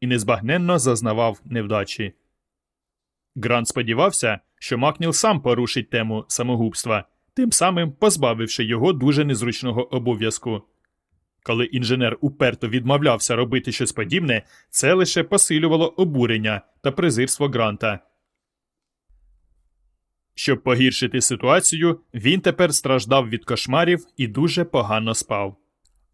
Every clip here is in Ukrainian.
і незбагненно зазнавав невдачі. Грант сподівався, що Макніл сам порушить тему самогубства, тим самим позбавивши його дуже незручного обов'язку. Коли інженер уперто відмовлявся робити щось подібне, це лише посилювало обурення та презирство Гранта. Щоб погіршити ситуацію, він тепер страждав від кошмарів і дуже погано спав.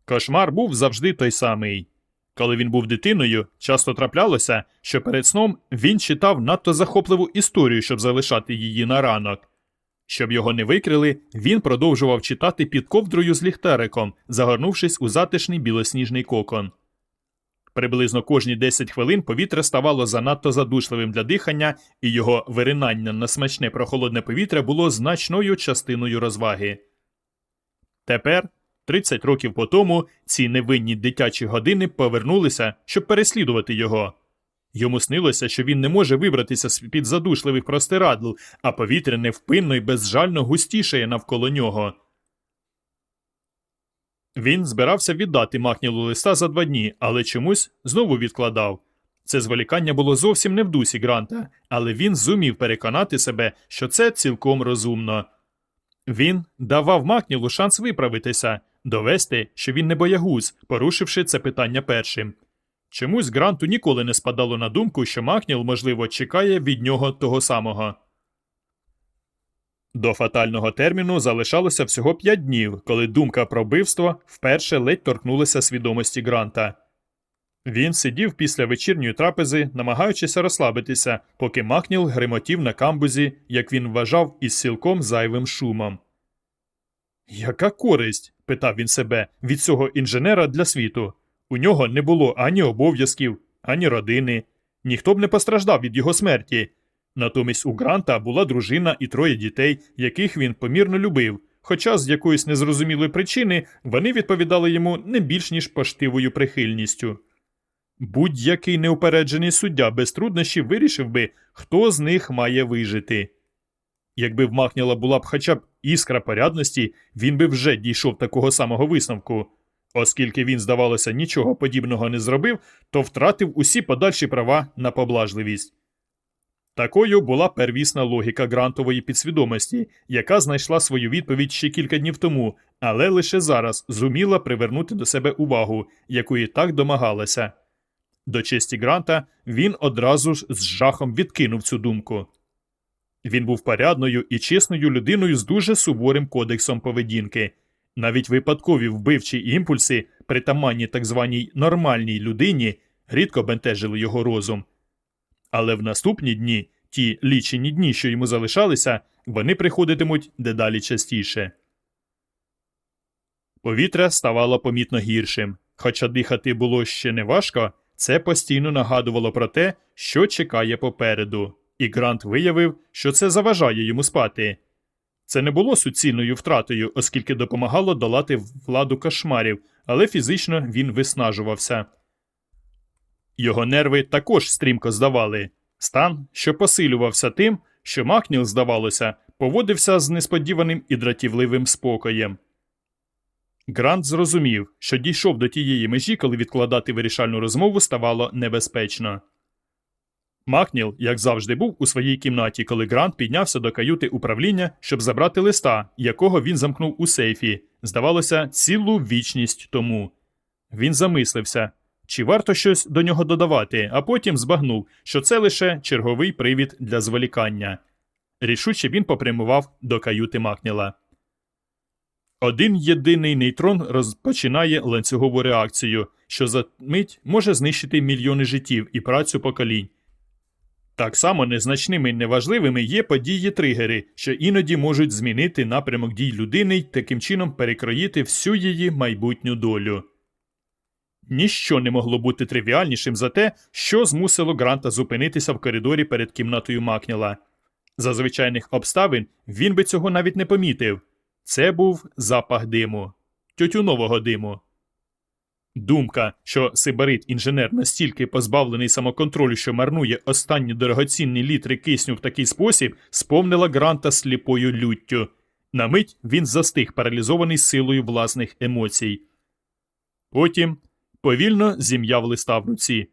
Кошмар був завжди той самий. Коли він був дитиною, часто траплялося, що перед сном він читав надто захопливу історію, щоб залишати її на ранок. Щоб його не викрили, він продовжував читати під ковдрою з ліхтариком, загорнувшись у затишний білосніжний кокон. Приблизно кожні 10 хвилин повітря ставало занадто задушливим для дихання, і його виринання на смачне прохолодне повітря було значною частиною розваги. Тепер, 30 років по тому, ці невинні дитячі години повернулися, щоб переслідувати його. Йому снилося, що він не може вибратися з під задушливих простирадл, а повітря невпинно і безжально густішає навколо нього. Він збирався віддати Махнілу листа за два дні, але чомусь знову відкладав. Це зволікання було зовсім не в дусі Гранта, але він зумів переконати себе, що це цілком розумно. Він давав Макнілу шанс виправитися, довести, що він не боягуз, порушивши це питання першим. Чомусь Гранту ніколи не спадало на думку, що Макніл, можливо, чекає від нього того самого. До фатального терміну залишалося всього п'ять днів, коли думка про вбивство вперше ледь торкнулася свідомості Гранта. Він сидів після вечірньої трапези, намагаючися розслабитися, поки Макніл гримотів на камбузі, як він вважав, із сілком зайвим шумом. Яка користь? Питав він себе від цього інженера для світу. У нього не було ані обов'язків, ані родини, ніхто б не постраждав від його смерті. Натомість у Гранта була дружина і троє дітей, яких він помірно любив, хоча з якоїсь незрозумілої причини вони відповідали йому не більш ніж поштивою прихильністю. Будь-який неупереджений суддя без труднощів вирішив би, хто з них має вижити. Якби в Махніла була б хоча б іскра порядності, він би вже дійшов такого самого висновку. Оскільки він, здавалося, нічого подібного не зробив, то втратив усі подальші права на поблажливість. Такою була первісна логіка грантової підсвідомості, яка знайшла свою відповідь ще кілька днів тому, але лише зараз зуміла привернути до себе увагу, якої так домагалася. До честі Гранта він одразу ж з жахом відкинув цю думку. Він був порядною і чесною людиною з дуже суворим кодексом поведінки. Навіть випадкові вбивчі імпульси, притаманні так званій нормальній людині, рідко бентежили його розум. Але в наступні дні, ті лічені дні, що йому залишалися, вони приходитимуть дедалі частіше. Повітря ставало помітно гіршим. Хоча дихати було ще не важко, це постійно нагадувало про те, що чекає попереду, і Грант виявив, що це заважає йому спати. Це не було суцільною втратою, оскільки допомагало долати владу кошмарів, але фізично він виснажувався. Його нерви також стрімко здавали. Стан, що посилювався тим, що Макніл, здавалося, поводився з несподіваним і дратівливим спокоєм. Грант зрозумів, що дійшов до тієї межі, коли відкладати вирішальну розмову ставало небезпечно. Макніл, як завжди, був у своїй кімнаті, коли Грант піднявся до каюти управління, щоб забрати листа, якого він замкнув у сейфі, здавалося, цілу вічність тому. Він замислився, чи варто щось до нього додавати, а потім збагнув, що це лише черговий привід для зволікання. Рішуче він попрямував до каюти Макніла. Один єдиний нейтрон розпочинає ланцюгову реакцію, що за мить може знищити мільйони життів і працю поколінь. Так само незначними і неважливими є події тригери, що іноді можуть змінити напрямок дій людини й таким чином перекроїти всю її майбутню долю. Ніщо не могло бути тривіальнішим за те, що змусило Гранта зупинитися в коридорі перед кімнатою Макніла. За звичайних обставин він би цього навіть не помітив це був запах диму, тютюнового диму. Думка, що сибарит інженер настільки позбавлений самоконтролю, що марнує останні дорогоцінні літри кисню в такий спосіб, сповнила Гранта сліпою люттю. На мить він застиг, паралізований силою власних емоцій. Потім повільно зім'яв листа в руці.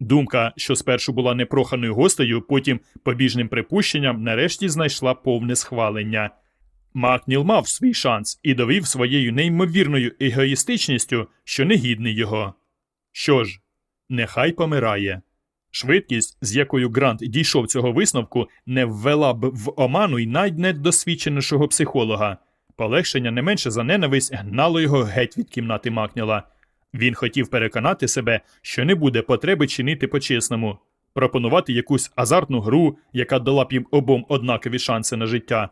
Думка, що спершу була непроханою гостею, потім побіжним припущенням, нарешті знайшла повне схвалення. Макніл мав свій шанс і довів своєю неймовірною егоїстичністю, що не гідний його. Що ж, нехай помирає. Швидкість, з якою Грант дійшов цього висновку, не ввела б в оману й найнедосвідченішого психолога. Полегшення не менше за ненависть гнало його геть від кімнати Макніла. Він хотів переконати себе, що не буде потреби чинити по-чесному, пропонувати якусь азартну гру, яка дала б їм обом однакові шанси на життя.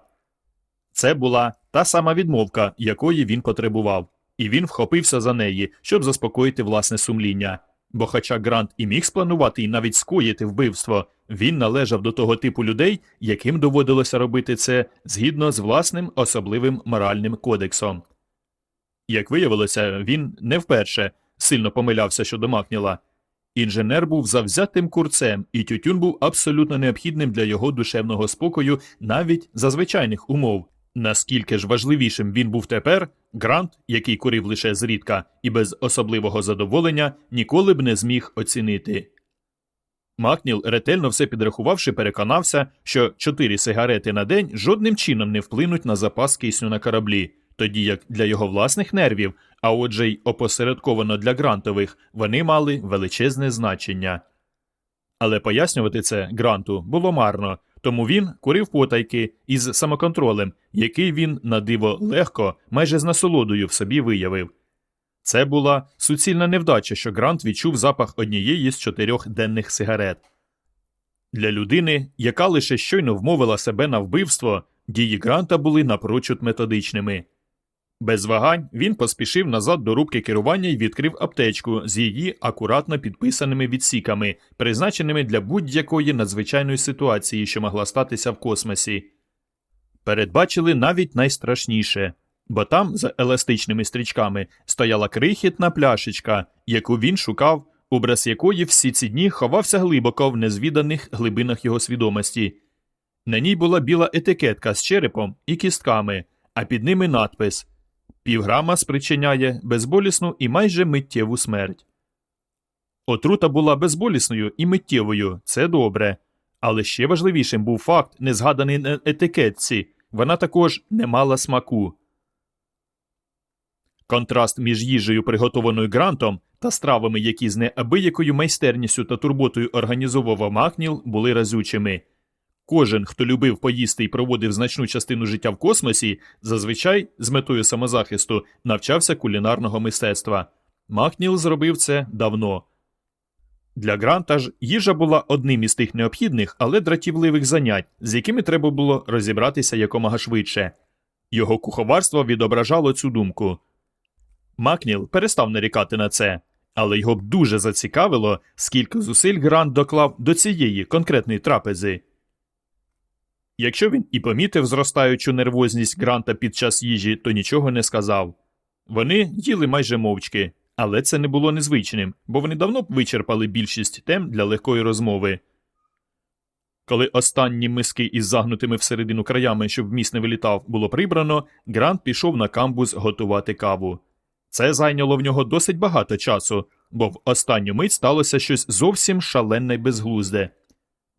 Це була та сама відмовка, якої він потребував, і він вхопився за неї, щоб заспокоїти власне сумління. Бо, хоча Грант і міг спланувати і навіть скоїти вбивство, він належав до того типу людей, яким доводилося робити це згідно з власним особливим моральним кодексом. Як виявилося, він не вперше сильно помилявся щодо Макніла. Інженер був завзятим курцем, і тютюн був абсолютно необхідним для його душевного спокою навіть за звичайних умов. Наскільки ж важливішим він був тепер, Грант, який курив лише зрідка і без особливого задоволення, ніколи б не зміг оцінити. Макніл, ретельно все підрахувавши, переконався, що чотири сигарети на день жодним чином не вплинуть на запас кисню на кораблі, тоді як для його власних нервів, а отже й опосередковано для грантових, вони мали величезне значення. Але пояснювати це гранту було марно, тому він курив потайки із самоконтролем, який він на диво легко, майже з насолодою в собі виявив. Це була суцільна невдача, що Грант відчув запах однієї з чотирьох денних сигарет. Для людини, яка лише щойно вмовила себе на вбивство, дії Гранта були напрочуд методичними. Без вагань він поспішив назад до рубки керування і відкрив аптечку з її акуратно підписаними відсіками, призначеними для будь-якої надзвичайної ситуації, що могла статися в космосі. Передбачили навіть найстрашніше, бо там, за еластичними стрічками, стояла крихітна пляшечка, яку він шукав, образ якої всі ці дні ховався глибоко в незвіданих глибинах його свідомості. На ній була біла етикетка з черепом і кістками, а під ними надпис Півграма спричиняє безболісну і майже миттєву смерть. Отрута була безболісною і миттєвою, це добре. Але ще важливішим був факт, не згаданий на етикетці вона також не мала смаку. Контраст між їжею, приготованою грантом, та стравами, які з неабиякою майстерністю та турботою організовував Макніл, були разючими. Кожен, хто любив поїсти і проводив значну частину життя в космосі, зазвичай з метою самозахисту навчався кулінарного мистецтва. Макніл зробив це давно. Для Гранта ж їжа була одним із тих необхідних, але дратівливих занять, з якими треба було розібратися якомога швидше. Його куховарство відображало цю думку. Макніл перестав нарікати на це, але його б дуже зацікавило, скільки зусиль Грант доклав до цієї конкретної трапези. Якщо він і помітив зростаючу нервозність Гранта під час їжі, то нічого не сказав. Вони їли майже мовчки, але це не було незвичним, бо вони давно б вичерпали більшість тем для легкої розмови. Коли останні миски із загнутими всередину краями, щоб вміст не вилітав, було прибрано, Грант пішов на камбуз готувати каву. Це зайняло в нього досить багато часу, бо в останню мить сталося щось зовсім шалене й безглузде.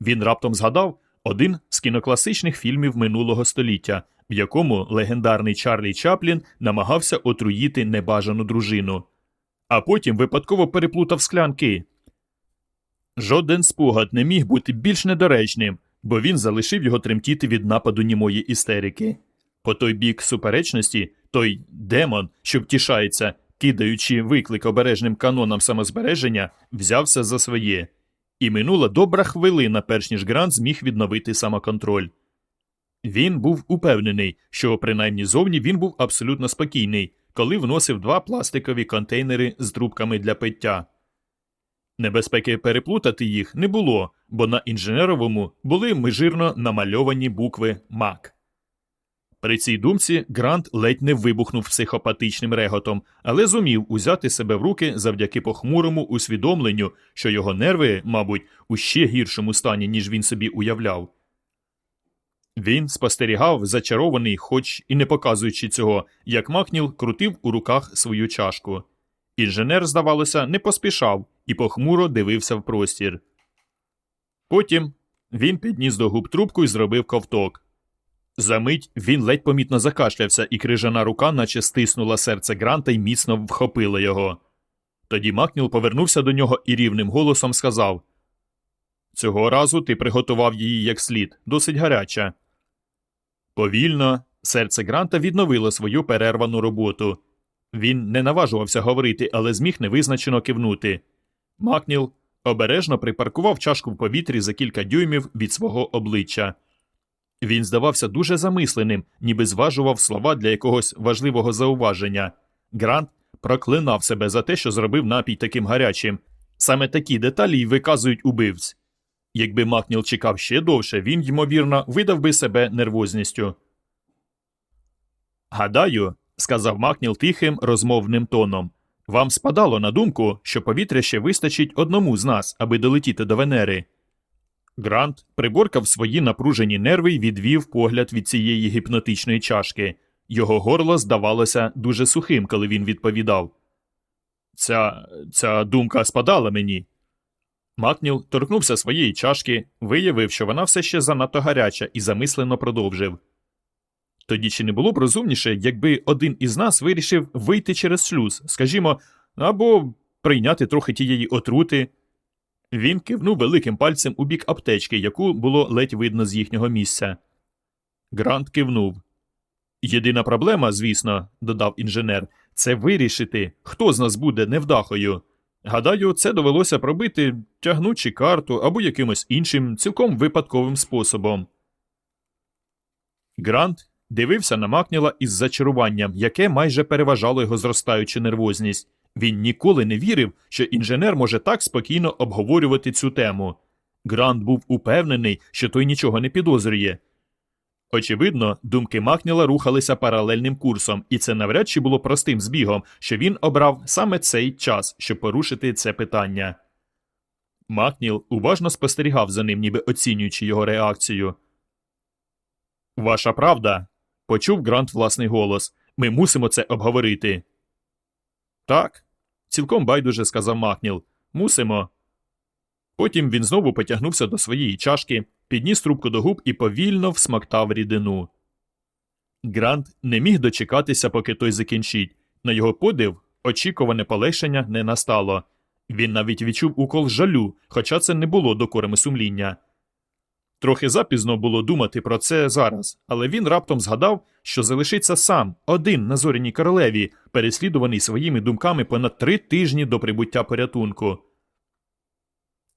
Він раптом згадав один з кінокласичних фільмів минулого століття, в якому легендарний Чарлі Чаплін намагався отруїти небажану дружину, а потім випадково переплутав склянки. Жоден спогад не міг бути більш недоречним, бо він залишив його тремтіти від нападу німої істерики. По той бік суперечності той демон, що втішається, кидаючи виклик обережним канонам самозбереження, взявся за своє. І минула добра хвилина, перш ніж Грант зміг відновити самоконтроль. Він був упевнений, що, принаймні зовні, він був абсолютно спокійний, коли вносив два пластикові контейнери з трубками для пиття. Небезпеки переплутати їх не було, бо на інженеровому були межирно намальовані букви МАК. При цій думці Грант ледь не вибухнув психопатичним реготом, але зумів узяти себе в руки завдяки похмурому усвідомленню, що його нерви, мабуть, у ще гіршому стані, ніж він собі уявляв. Він спостерігав, зачарований, хоч і не показуючи цього, як Макніл крутив у руках свою чашку. Інженер, здавалося, не поспішав і похмуро дивився в простір. Потім він підніс до губ трубку і зробив ковток. Замить він ледь помітно закашлявся, і крижана рука, наче стиснула серце Гранта і міцно вхопила його. Тоді Макніл повернувся до нього і рівним голосом сказав Цього разу ти приготував її як слід, досить гаряча. Повільно серце Гранта відновило свою перервану роботу. Він не наважувався говорити, але зміг невизначено кивнути. Макніл обережно припаркував чашку в повітрі за кілька дюймів від свого обличчя. Він здавався дуже замисленим, ніби зважував слова для якогось важливого зауваження. Грант проклинав себе за те, що зробив напій таким гарячим. Саме такі деталі й виказують убивць. Якби Макніл чекав ще довше, він, ймовірно, видав би себе нервозністю. Гадаю, сказав Макніл тихим, розмовним тоном. Вам спадало на думку, що повітря ще вистачить одному з нас, аби долетіти до Венери. Грант приборкав свої напружені нерви і відвів погляд від цієї гіпнотичної чашки. Його горло здавалося дуже сухим, коли він відповідав. Ця ця думка спадала мені. Макніл торкнувся своєї чашки, виявив, що вона все ще занадто гаряча, і замислено продовжив. Тоді чи не було б розумніше, якби один із нас вирішив вийти через шлюз, скажімо, або прийняти трохи тієї отрути. Він кивнув великим пальцем у бік аптечки, яку було ледь видно з їхнього місця. Грант кивнув. Єдина проблема, звісно, додав інженер, це вирішити, хто з нас буде невдахою. Гадаю, це довелося пробити, тягнучи карту або якимось іншим цілком випадковим способом. Грант дивився на Макніла із зачаруванням, яке майже переважало його зростаючу нервозність. Він ніколи не вірив, що інженер може так спокійно обговорювати цю тему. Грант був упевнений, що той нічого не підозрює. Очевидно, думки Макніла рухалися паралельним курсом, і це навряд чи було простим збігом, що він обрав саме цей час, щоб порушити це питання. Макніл уважно спостерігав за ним, ніби оцінюючи його реакцію. Ваша правда, почув Грант власний голос. Ми мусимо це обговорити. Так, цілком байдуже сказав Макніл. Мусимо. Потім він знову потягнувся до своєї чашки, підніс трубку до губ і повільно всмоктав рідину. Грант не міг дочекатися, поки той закінчить. На його подив, очікуване полегшення не настало. Він навіть відчув укол жалю, хоча це не було докорами сумління. Трохи запізно було думати про це зараз, але він раптом згадав, що залишиться сам, один на зоряній королеві, переслідуваний своїми думками понад три тижні до прибуття порятунку.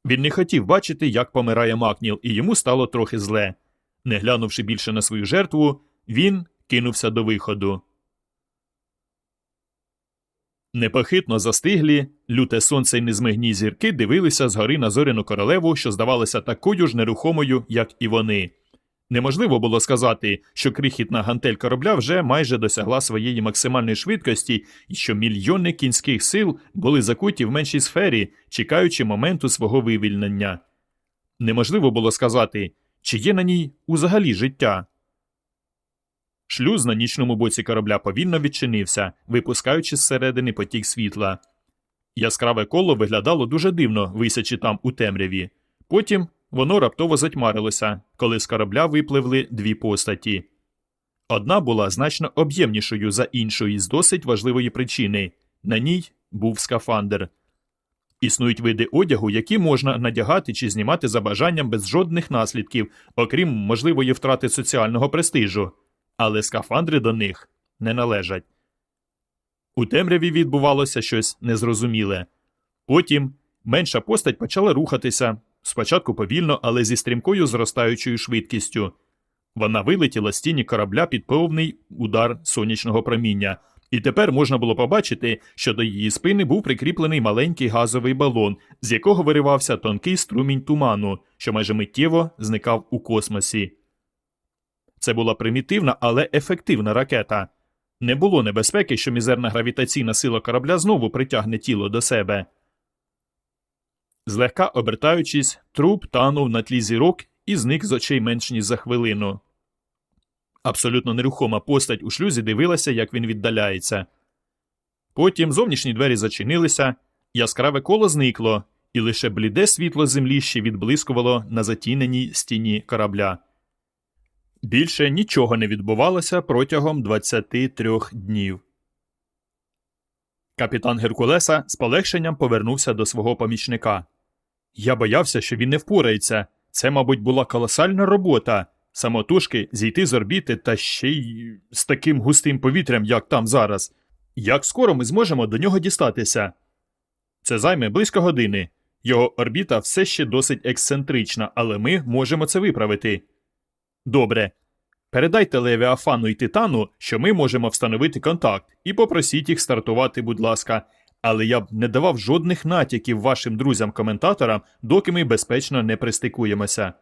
Він не хотів бачити, як помирає Макніл, і йому стало трохи зле. Не глянувши більше на свою жертву, він кинувся до виходу. Непохитно застиглі, люте сонце й незмигні зірки дивилися згори на зоряну королеву, що здавалася такою ж нерухомою, як і вони. Неможливо було сказати, що крихітна гантель корабля вже майже досягла своєї максимальної швидкості і що мільйони кінських сил були закуті в меншій сфері, чекаючи моменту свого вивільнення. Неможливо було сказати, чи є на ній узагалі життя. Шлюз на нічному боці корабля повільно відчинився, випускаючи зсередини потік світла. Яскраве коло виглядало дуже дивно, висячи там у темряві. Потім воно раптово затьмарилося, коли з корабля випливли дві постаті. Одна була значно об'ємнішою за іншою з досить важливої причини на ній був скафандр. Існують види одягу, які можна надягати чи знімати за бажанням без жодних наслідків, окрім можливої втрати соціального престижу але скафандри до них не належать. У темряві відбувалося щось незрозуміле. Потім менша постать почала рухатися спочатку повільно, але зі стрімкою зростаючою швидкістю. Вона вилетіла з тіні корабля під повний удар сонячного проміння, і тепер можна було побачити, що до її спини був прикріплений маленький газовий балон, з якого виривався тонкий струмінь туману, що майже миттєво зникав у космосі. Це була примітивна, але ефективна ракета. Не було небезпеки, що мізерна гравітаційна сила корабля знову притягне тіло до себе. Злегка обертаючись, труп танув на тлі зірок і зник з очей менш ніж за хвилину. Абсолютно нерухома постать у шлюзі дивилася, як він віддаляється. Потім зовнішні двері зачинилися, Яскраве коло зникло, і лише бліде світло землі ще відблискувало на затіненій стіні корабля. Більше нічого не відбувалося протягом 23 днів. Капітан Геркулеса з полегшенням повернувся до свого помічника. Я боявся, що він не впорається. Це, мабуть, була колосальна робота самотужки зійти з орбіти та ще й з таким густим повітрям, як там зараз. Як скоро ми зможемо до нього дістатися? Це займе близько години. Його орбіта все ще досить ексцентрична, але ми можемо це виправити. Добре. Передайте Левіафану і Титану, що ми можемо встановити контакт, і попросіть їх стартувати, будь ласка. Але я б не давав жодних натяків вашим друзям-коментаторам, доки ми безпечно не пристикуємося.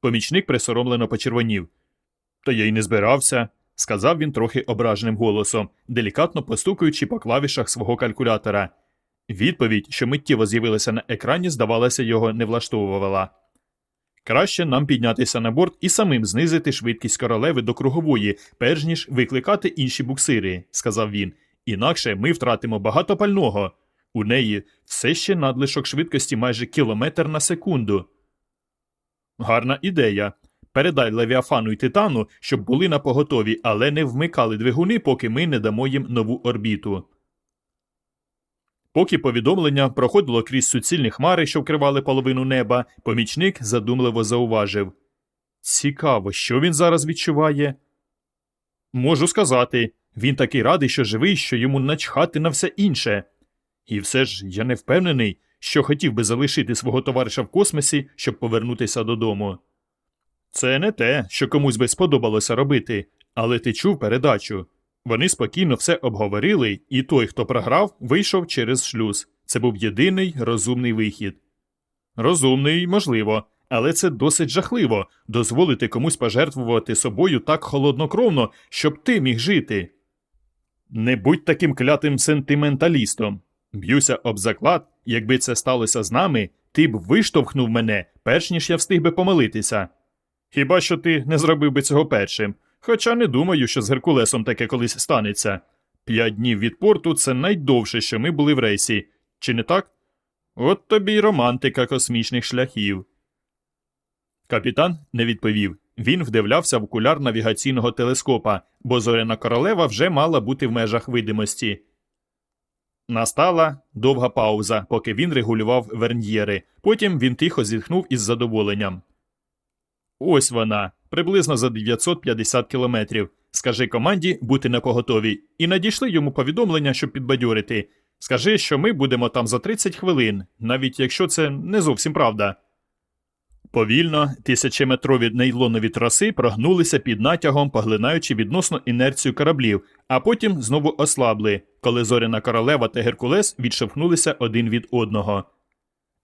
Помічник присоромлено почервонів. Та я й не збирався, сказав він трохи ображеним голосом, делікатно постукуючи по клавішах свого калькулятора. Відповідь, що миттєво з'явилася на екрані, здавалося, його не влаштовувала. Краще нам піднятися на борт і самим знизити швидкість королеви до кругової, перш ніж викликати інші буксири, сказав він. Інакше ми втратимо багато пального. У неї все ще надлишок швидкості майже кілометр на секунду. Гарна ідея. Передай Левіафану і Титану, щоб були на поготові, але не вмикали двигуни, поки ми не дамо їм нову орбіту. Поки повідомлення проходило крізь суцільні хмари, що вкривали половину неба, помічник задумливо зауважив Цікаво, що він зараз відчуває? Можу сказати, він такий радий, що живий, що йому начхати на все інше. І все ж я не впевнений, що хотів би залишити свого товариша в космосі, щоб повернутися додому. Це не те, що комусь би сподобалося робити, але ти чув передачу. Вони спокійно все обговорили, і той, хто програв, вийшов через шлюз. Це був єдиний розумний вихід. Розумний, можливо, але це досить жахливо дозволити комусь пожертвувати собою так холоднокровно, щоб ти міг жити. Не будь таким клятим сентименталістом. Б'юся об заклад, якби це сталося з нами, ти б виштовхнув мене, перш ніж я встиг би помилитися. Хіба що ти не зробив би цього першим? Хоча не думаю, що з Геркулесом таке колись станеться. П'ять днів від порту це найдовше, що ми були в рейсі. Чи не так? От тобі й романтика космічних шляхів. Капітан не відповів. Він вдивлявся в окуляр навігаційного телескопа, бо зоряна королева вже мала бути в межах видимості. Настала довга пауза, поки він регулював верньєри. Потім він тихо зітхнув із задоволенням. Ось вона, приблизно за 950 кілометрів. Скажи команді бути на поготові, і надійшли йому повідомлення, щоб підбадьорити. Скажи, що ми будемо там за 30 хвилин, навіть якщо це не зовсім правда. Повільно тисячеметрові нейлонові траси прогнулися під натягом, поглинаючи відносно інерцію кораблів, а потім знову ослабли, коли зоряна королева та Геркулес відшовхнулися один від одного.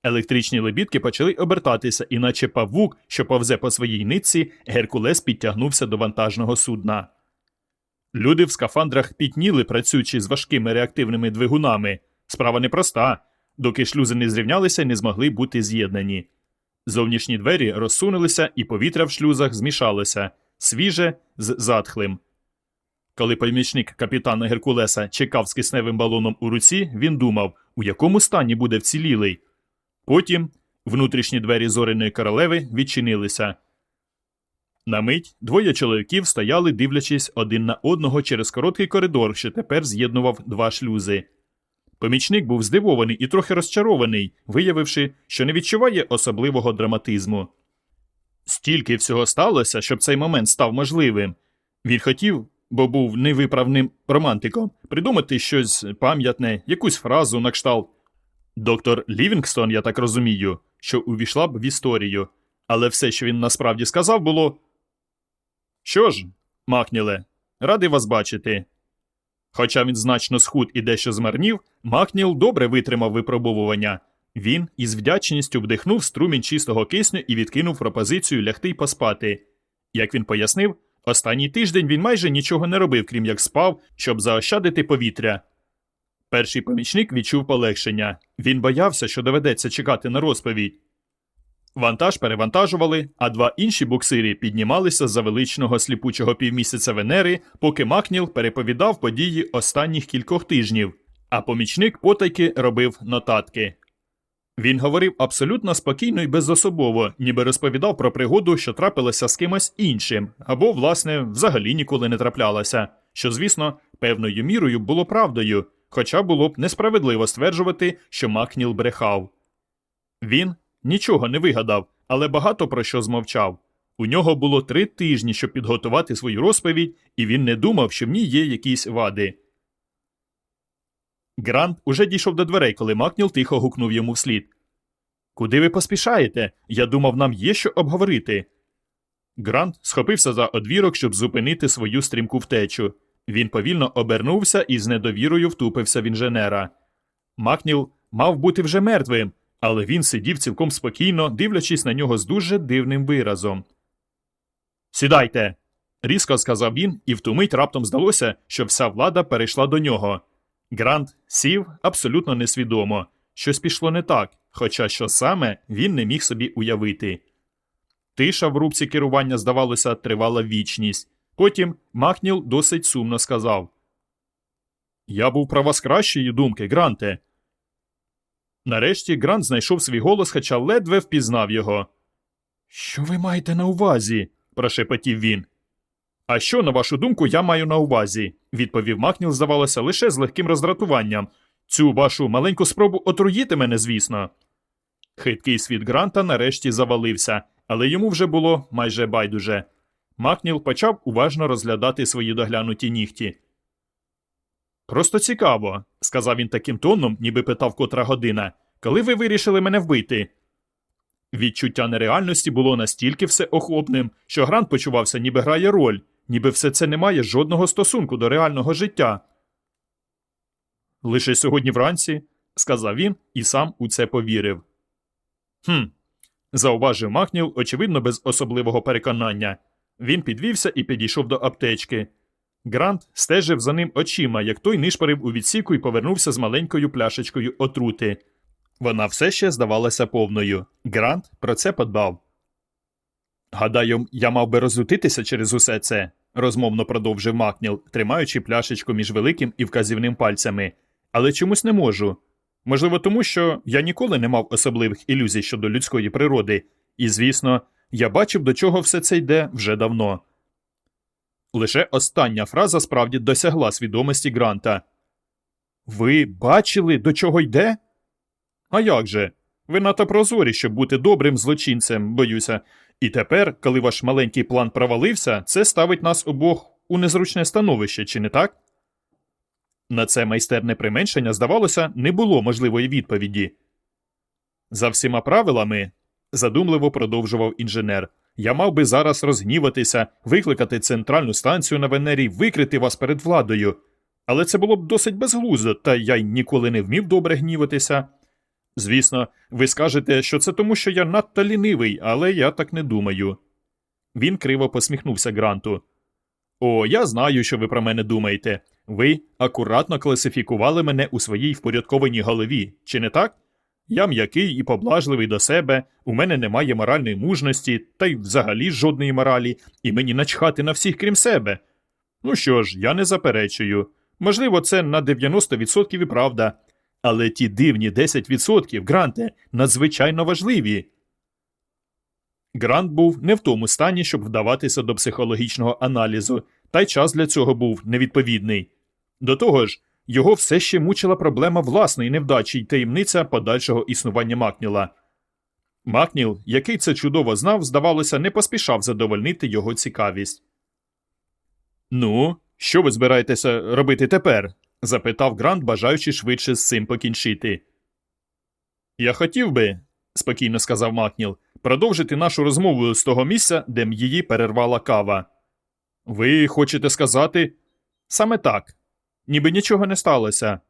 Електричні лебідки почали обертатися, і наче павук, що повзе по своїй нитці, Геркулес підтягнувся до вантажного судна. Люди в скафандрах пітніли, працюючи з важкими реактивними двигунами. Справа непроста, доки шлюзи не зрівнялися не змогли бути з'єднані. Зовнішні двері розсунулися, і повітря в шлюзах змішалося свіже з затхлим. Коли помічник капітана Геркулеса чекав з кисневим балоном у руці, він думав, у якому стані буде вцілілий. Потім внутрішні двері зореної королеви відчинилися. На мить двоє чоловіків стояли, дивлячись один на одного через короткий коридор, що тепер з'єднував два шлюзи. Помічник був здивований і трохи розчарований, виявивши, що не відчуває особливого драматизму. Стільки всього сталося, щоб цей момент став можливим. Він хотів, бо був невиправним романтиком, придумати щось пам'ятне, якусь фразу на кшталт. Доктор Лівінгстон, я так розумію, що увійшла б в історію, але все, що він насправді сказав, було. Що ж, Махніле, радий вас бачити. Хоча він значно схуд і дещо змарнів, Макніл добре витримав випробовування. Він із вдячністю вдихнув струмінь чистого кисню і відкинув пропозицію лягти й поспати. Як він пояснив, останній тиждень він майже нічого не робив, крім як спав, щоб заощадити повітря. Перший помічник відчув полегшення. Він боявся, що доведеться чекати на розповідь. Вантаж перевантажували, а два інші буксирі піднімалися з величного сліпучого півмісяця Венери, поки Макніл переповідав події останніх кількох тижнів. а помічник потайки робив нотатки. Він говорив абсолютно спокійно і безособово, ніби розповідав про пригоду, що трапилася з кимось іншим, або, власне, взагалі ніколи не траплялася, що, звісно, певною мірою було правдою, хоча було б несправедливо стверджувати, що Макніл брехав. Він нічого не вигадав, але багато про що змовчав. У нього було три тижні, щоб підготувати свою розповідь, і він не думав, що в ній є якісь вади. Грант уже дійшов до дверей, коли Макніл тихо гукнув йому вслід. Куди ви поспішаєте? Я думав, нам є що обговорити. Грант схопився за одвірок, щоб зупинити свою стрімку втечу. Він повільно обернувся і з недовірою втупився в інженера. Макніл мав бути вже мертвим, але він сидів цілком спокійно, дивлячись на нього з дуже дивним виразом. Сідайте, різко сказав він, і в ту мить раптом здалося, що вся влада перейшла до нього. Грант сів абсолютно несвідомо. Щось пішло не так, хоча що саме він не міг собі уявити. Тиша в рубці керування, здавалося, тривала вічність. Потім Макніл досить сумно сказав Я був про вас кращої думки, Гранте. Нарешті Грант знайшов свій голос, хоча ледве впізнав його. Що ви маєте на увазі? прошепотів він. А що, на вашу думку, я маю на увазі? відповів Макніл, здавалося, лише з легким роздратуванням. Цю вашу маленьку спробу отруїти мене, звісно. Хиткий світ Гранта нарешті завалився, але йому вже було майже байдуже. Макніл почав уважно розглядати свої доглянуті нігті. Просто цікаво, сказав він таким тоном, ніби питав котра година, коли ви вирішили мене вбити. Відчуття нереальності було настільки всеохопним, що Грант почувався, ніби грає роль, ніби все це не має жодного стосунку до реального життя. Лише сьогодні вранці, сказав він і сам у це повірив. Хм, зауважив Махніл, очевидно, без особливого переконання. Він підвівся і підійшов до аптечки. Грант стежив за ним очима, як той нишпорив у відсіку і повернувся з маленькою пляшечкою отрути. Вона все ще здавалася повною. Грант про це подбав. Гадаю, я мав би розлютитися через усе це, розмовно продовжив Макніл, тримаючи пляшечку між великим і вказівним пальцями, але чомусь не можу. Можливо, тому що я ніколи не мав особливих ілюзій щодо людської природи, і, звісно, я бачив, до чого все це йде вже давно. Лише остання фраза справді досягла свідомості Гранта. Ви бачили, до чого йде? А як же? Ви надто прозорі, щоб бути добрим злочинцем, боюся. І тепер, коли ваш маленький план провалився, це ставить нас обох у незручне становище, чи не так? На це майстерне применшення, здавалося, не було можливої відповіді. За всіма правилами, задумливо продовжував інженер, я мав би зараз розгніватися, викликати центральну станцію на Венері, викрити вас перед владою. Але це було б досить безглуздо, та я й ніколи не вмів добре гніватися. Звісно, ви скажете, що це тому, що я надто лінивий, але я так не думаю. Він криво посміхнувся Гранту. О, я знаю, що ви про мене думаєте. Ви акуратно класифікували мене у своїй впорядкованій голові, чи не так? Я м'який і поблажливий до себе, у мене немає моральної мужності, та й взагалі жодної моралі, і мені начхати на всіх, крім себе. Ну що ж, я не заперечую. Можливо, це на 90% і правда. Але ті дивні 10% гранте надзвичайно важливі. Грант був не в тому стані, щоб вдаватися до психологічного аналізу, та й час для цього був невідповідний. До того ж, його все ще мучила проблема власної невдачі й таємниця подальшого існування Макніла. Макніл, який це чудово знав, здавалося, не поспішав задовольнити його цікавість. Ну, що ви збираєтеся робити тепер? запитав Грант, бажаючи швидше з цим покінчити. Я хотів би, спокійно сказав Макніл, продовжити нашу розмову з того місця, де її перервала кава. Ви хочете сказати саме так, ніби нічого не сталося.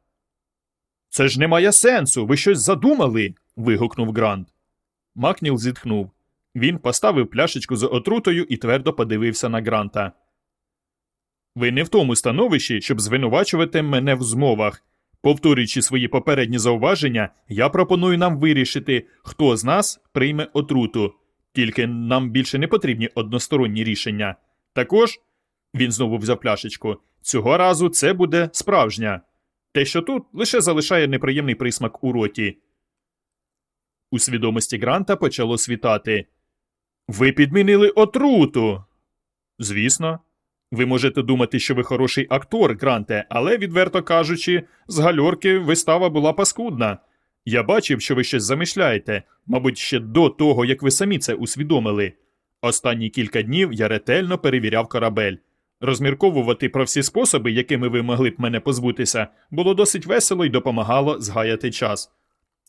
Це ж не має сенсу, ви щось задумали. вигукнув Грант. Макніл зітхнув. Він поставив пляшечку з отрутою і твердо подивився на Гранта. Ви не в тому становищі, щоб звинувачувати мене в змовах. Повторюючи свої попередні зауваження, я пропоную нам вирішити, хто з нас прийме отруту. Тільки нам більше не потрібні односторонні рішення. Також він знову взяв пляшечку. Цього разу це буде справжня. Те, що тут, лише залишає неприємний присмак у роті. У свідомості Гранта почало світати. Ви підмінили отруту. Звісно. Ви можете думати, що ви хороший актор, Гранте, але, відверто кажучи, з гальорки вистава була паскудна. Я бачив, що ви щось замишляєте, мабуть, ще до того, як ви самі це усвідомили. Останні кілька днів я ретельно перевіряв корабель. Розмірковувати про всі способи, якими ви могли б мене позбутися, було досить весело і допомагало згаяти час.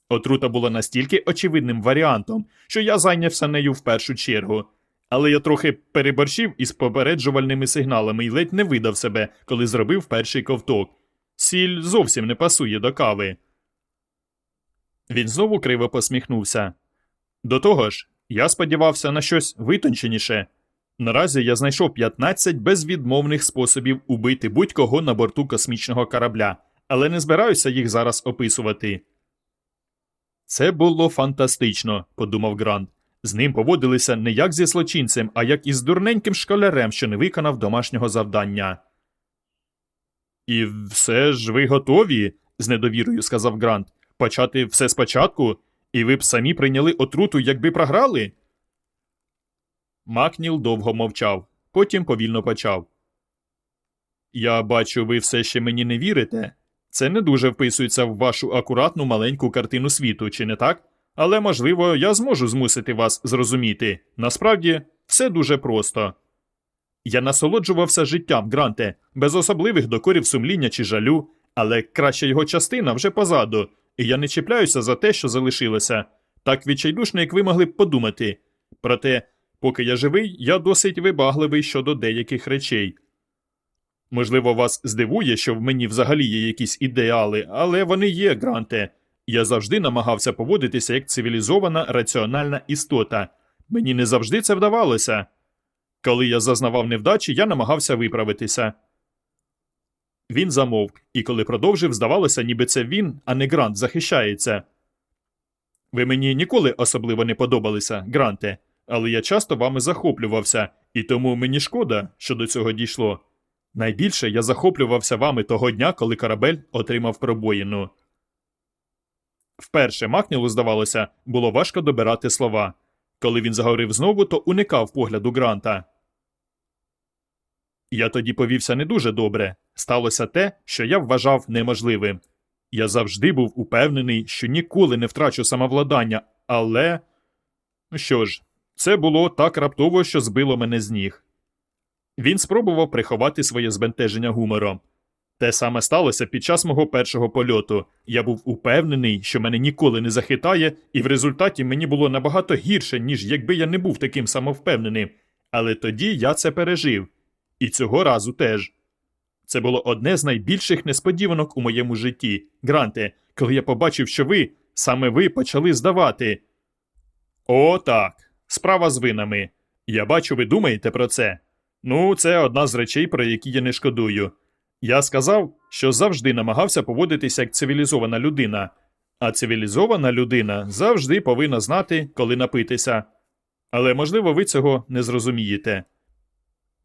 Отрута була настільки очевидним варіантом, що я зайнявся нею в першу чергу. Але я трохи переборщив із попереджувальними сигналами і ледь не видав себе, коли зробив перший ковток. Сіль зовсім не пасує до кави. Він знову криво посміхнувся. До того ж, я сподівався на щось витонченіше. Наразі я знайшов 15 безвідмовних способів убити будь-кого на борту космічного корабля, але не збираюся їх зараз описувати. Це було фантастично, подумав Грант. З ним поводилися не як зі злочинцем, а як із дурненьким школярем, що не виконав домашнього завдання. І все ж ви готові, з недовірою сказав Грант, почати все спочатку, і ви б самі прийняли отруту, якби програли. Макніл довго мовчав, потім повільно почав. Я бачу, ви все ще мені не вірите. Це не дуже вписується в вашу акуратну маленьку картину світу, чи не так? Але, можливо, я зможу змусити вас зрозуміти. Насправді, все дуже просто. Я насолоджувався життям, Гранте, без особливих докорів сумління чи жалю, але краща його частина вже позаду, і я не чіпляюся за те, що залишилося. Так відчайдушно, як ви могли б подумати. Проте, поки я живий, я досить вибагливий щодо деяких речей. Можливо, вас здивує, що в мені взагалі є якісь ідеали, але вони є, Гранте. Я завжди намагався поводитися як цивілізована раціональна істота. Мені не завжди це вдавалося. Коли я зазнавав невдачі, я намагався виправитися. Він замовк, і коли продовжив, здавалося, ніби це він, а не Грант, захищається. Ви мені ніколи особливо не подобалися, Гранте, але я часто вами захоплювався, і тому мені шкода, що до цього дійшло. Найбільше я захоплювався вами того дня, коли корабель отримав пробоїну. Вперше Макнілу, здавалося, було важко добирати слова. Коли він заговорив знову, то уникав погляду Гранта. Я тоді повівся не дуже добре. Сталося те, що я вважав неможливим. Я завжди був упевнений, що ніколи не втрачу самовладання, але. Ну що ж, це було так раптово, що збило мене з ніг. Він спробував приховати своє збентеження гумором. Те саме сталося під час мого першого польоту. Я був упевнений, що мене ніколи не захитає, і в результаті мені було набагато гірше, ніж якби я не був таким самовпевненим. Але тоді я це пережив. І цього разу теж. Це було одне з найбільших несподіванок у моєму житті, Гранте, коли я побачив, що ви, саме ви, почали здавати. О, так. Справа з винами. Я бачу, ви думаєте про це. Ну, це одна з речей, про які я не шкодую. Я сказав, що завжди намагався поводитися як цивілізована людина, а цивілізована людина завжди повинна знати, коли напитися. Але, можливо, ви цього не зрозумієте.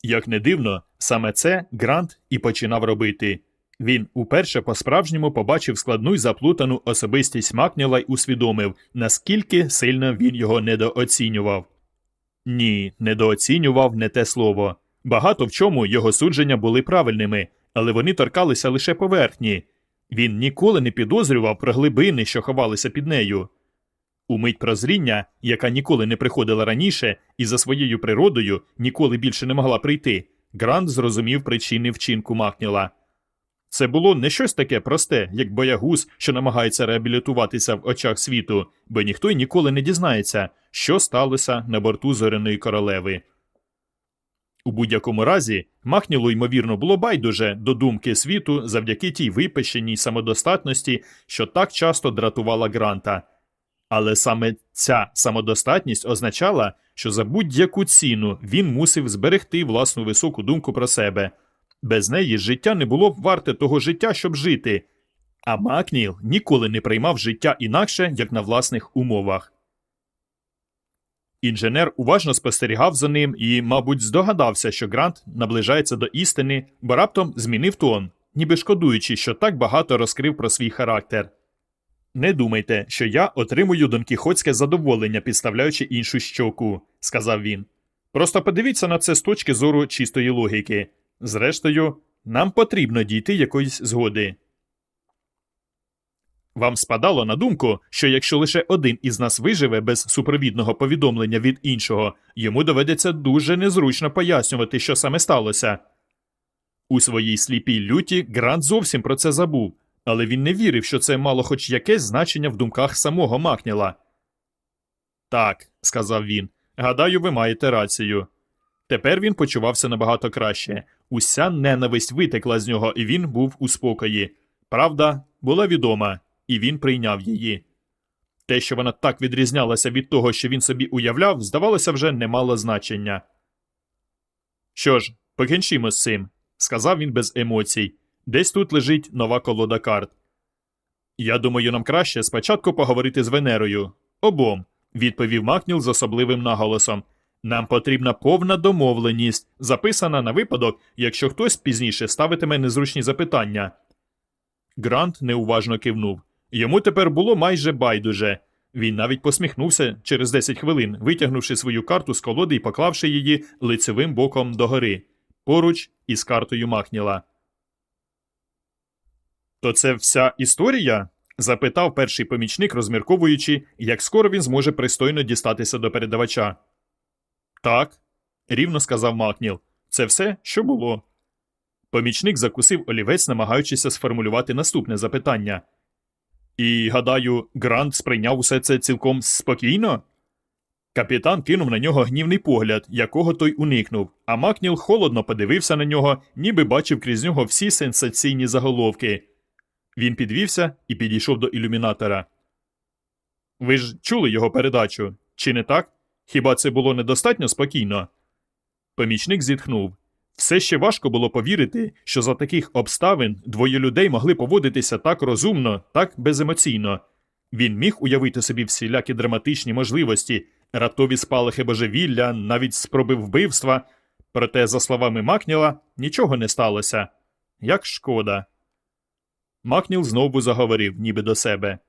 Як не дивно, саме це Грант і починав робити. Він уперше по-справжньому побачив складну й заплутану особистість Макніла й усвідомив, наскільки сильно він його недооцінював. Ні, недооцінював не те слово. Багато в чому його судження були правильними, але вони торкалися лише поверхні. Він ніколи не підозрював про глибини, що ховалися під нею. У мить прозріння, яка ніколи не приходила раніше і за своєю природою ніколи більше не могла прийти, Грант зрозумів причини вчинку Макніла. Це було не щось таке просте, як боягуз, що намагається реабілітуватися в очах світу, бо ніхто й ніколи не дізнається, що сталося на борту зоряної королеви. У будь-якому разі, Махнілу, ймовірно, було байдуже до думки світу завдяки тій випещеній самодостатності, що так часто дратувала Гранта. Але саме ця самодостатність означала, що за будь-яку ціну він мусив зберегти власну високу думку про себе. Без неї життя не було б варте того життя, щоб жити. А Макніл ніколи не приймав життя інакше, як на власних умовах. Інженер уважно спостерігав за ним і, мабуть, здогадався, що Грант наближається до істини, бо раптом змінив тон, ніби шкодуючи, що так багато розкрив про свій характер. Не думайте, що я отримую донкіхотське задоволення, підставляючи іншу щоку, сказав він. Просто подивіться на це з точки зору чистої логіки. Зрештою, нам потрібно дійти якоїсь згоди. Вам спадало на думку, що якщо лише один із нас виживе без супровідного повідомлення від іншого, йому доведеться дуже незручно пояснювати, що саме сталося. У своїй сліпій люті Грант зовсім про це забув, але він не вірив, що це мало хоч якесь значення в думках самого Макніла. Так, сказав він, гадаю, ви маєте рацію. Тепер він почувався набагато краще. Уся ненависть витекла з нього, і він був у спокої. Правда була відома, і він прийняв її. Те, що вона так відрізнялася від того, що він собі уявляв, здавалося, вже не мало значення. Що ж, покінчимо з цим, сказав він без емоцій. Десь тут лежить нова колода карт. Я думаю, нам краще спочатку поговорити з Венерою. Обом, відповів Макніл з особливим наголосом. Нам потрібна повна домовленість, записана на випадок, якщо хтось пізніше ставитиме незручні запитання. Грант неуважно кивнув. Йому тепер було майже байдуже. Він навіть посміхнувся через 10 хвилин, витягнувши свою карту з колоди і поклавши її лицевим боком догори, поруч із картою Макніла. То це вся історія? запитав перший помічник, розмірковуючи, як скоро він зможе пристойно дістатися до передавача. Так, рівно сказав Макніл. Це все, що було. Помічник закусив олівець, намагаючися сформулювати наступне запитання. І, гадаю, Грант сприйняв усе це цілком спокійно? Капітан кинув на нього гнівний погляд, якого той уникнув, а Макніл холодно подивився на нього, ніби бачив крізь нього всі сенсаційні заголовки. Він підвівся і підійшов до ілюмінатора. Ви ж чули його передачу, чи не так? Хіба це було недостатньо спокійно? Помічник зітхнув. Все ще важко було повірити, що за таких обставин двоє людей могли поводитися так розумно, так беземоційно. Він міг уявити собі всілякі драматичні можливості, раптові спалахи божевілля, навіть спроби вбивства, проте, за словами Макніла, нічого не сталося. Як шкода. Макніл знову заговорив, ніби до себе.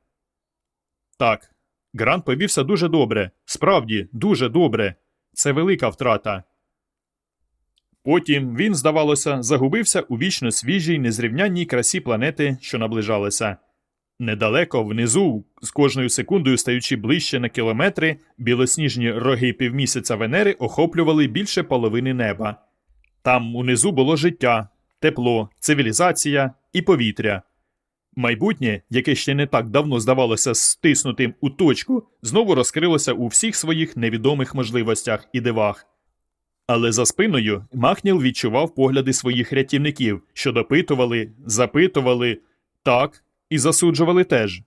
Так, Грант повівся дуже добре, справді, дуже добре. Це велика втрата. Потім він, здавалося, загубився у вічно свіжій, незрівнянній красі планети, що наближалася. Недалеко, внизу, з кожною секундою стаючи ближче на кілометри, білосніжні роги півмісяця Венери охоплювали більше половини неба. Там унизу було життя, тепло, цивілізація і повітря. Майбутнє, яке ще не так давно здавалося стиснутим у точку, знову розкрилося у всіх своїх невідомих можливостях і дивах. Але за спиною Махніл відчував погляди своїх рятівників, що допитували, запитували так і засуджували теж.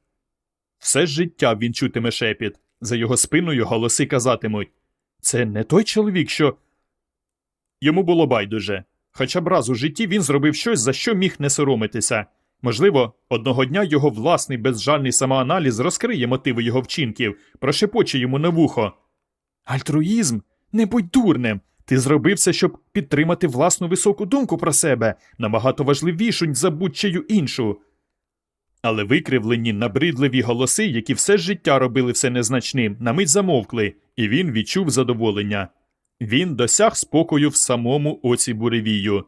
Все життя він чутиме шепіт, за його спиною голоси казатимуть це не той чоловік, що. Йому було байдуже. Хоча б раз у житті він зробив щось, за що міг не соромитися. Можливо, одного дня його власний безжальний самоаналіз розкриє мотиви його вчинків, прошепоче йому на вухо. Альтруїзм? Не будь дурним. Ти зробив це, щоб підтримати власну високу думку про себе, набагато важливішу за будь-чию іншу. Але викривлені, набридливі голоси, які все життя робили все незначним, на мить замовкли, і він відчув задоволення. Він досяг спокою в самому оці буревію.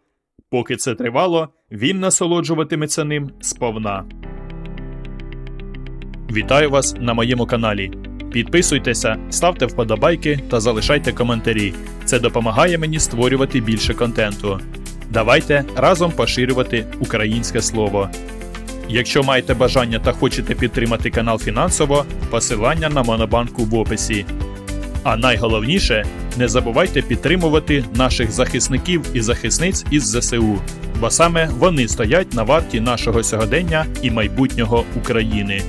Поки це тривало, він насолоджуватиметься ним сповна. Вітаю вас на моєму каналі. Підписуйтеся, ставте вподобайки та залишайте коментарі. Це допомагає мені створювати більше контенту. Давайте разом поширювати українське слово. Якщо маєте бажання та хочете підтримати канал фінансово, посилання на Монобанку в описі. А найголовніше не забувайте підтримувати наших захисників і захисниць із ЗСУ, бо саме вони стоять на варті нашого сьогодення і майбутнього України.